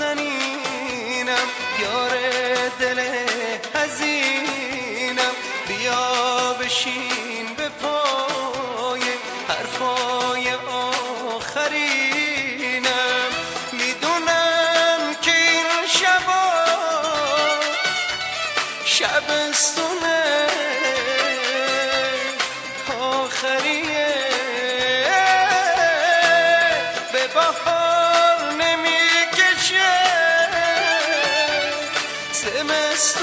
نازنینم یار دل حزینم. بیا بشین به پای حرفای آخرینم. می‌دونم که این شبا شبستونه. آخریه Demez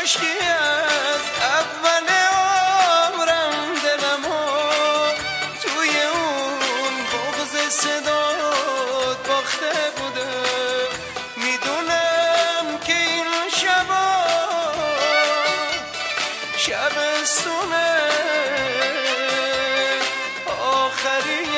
کاشکی از اول عمرم دلمو توی اون بغز صداد باخته بوده. می‌دونم که این شبا شب سونه آخری